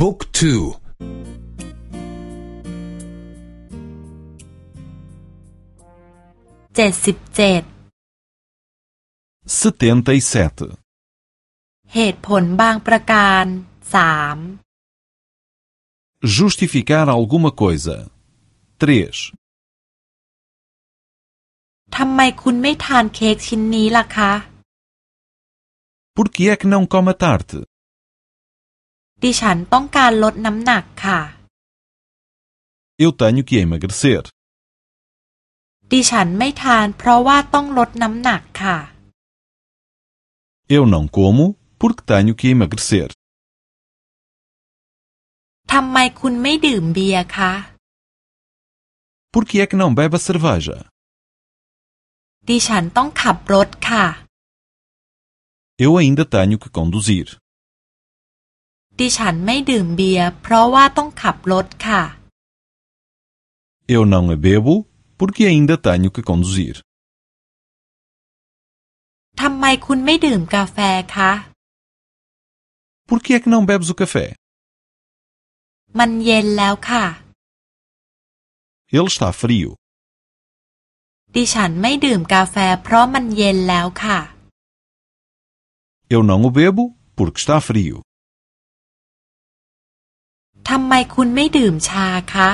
บุ๊กทู เจ็ดสิบเจ็ด setenta e sete เหตุผลบางประการสาม justificar alguma coisa três ทำไมคุณไม่ทานเค้กชิ้นนี้ล่ะคะ por que é que não come a tarte ดิฉันต้องการลดน้ำหนักค่ะ eu tenho que emagrecer ดิฉันไม่ทานเพราะว่าต้องลดน้ำหนักค่ะ eu não como porque tenho que emagrecer ทำไมคุณไม่ดื่มเบียร์คะ por que é que não bebe a cerveja ดิฉันต้องขับรถค่ะ eu ainda tenho que conduzir ดิฉันไม่ดื่มเบียร์เพราะว่าต้องขับรถค่ะ eu não a bebo porque ainda tenho que conduzir ทำไมคุณไม่ดื่มกาแฟคะ por que é que não bebes o café มันเย็นแล้วค่ะ ele está frio ดิฉันไม่ดื่มกาแฟเพราะมันเย็นแล้วค่ะ eu não o bebo porque está frio ทำไมคุณไม่ดื่มชาคะ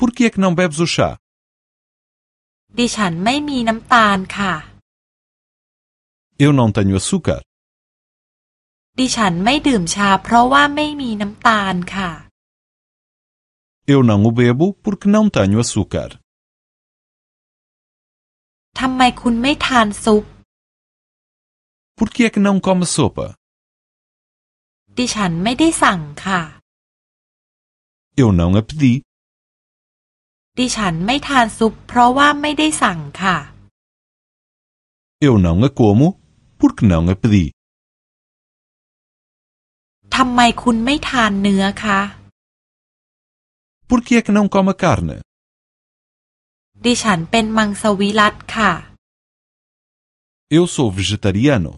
por que é que não bebes o chá ดิฉันไม่มีน้ำตาลค่ะ eu não tenho açúcar ดิฉันไม่ดื่มชาเพราะว่าไม่มีน้ำตาลค่ะ eu não o bebo porque não tenho açúcar ทำไมคุณไม่ทานซุป por que é que não come sopa ดิฉันไม่ได้สั่งค่ะ eu não a pedi ดิฉันไม่ทานซุปเพราะว่าไม่ได้สั่งค่ะ eu não a como porque não a pedi ทำไมคุณไม่ทานเนื้อคะ por que é que não come a carne ดิฉันเป็นมังสวิรัตค่ะ eu sou vegetariano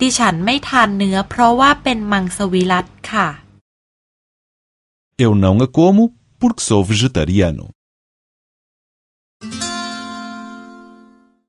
ดิฉันไม่ทานเนื้อเพราะว่าเป็นมังสวิรัตค่ะ eu não a como porque sou vegetariano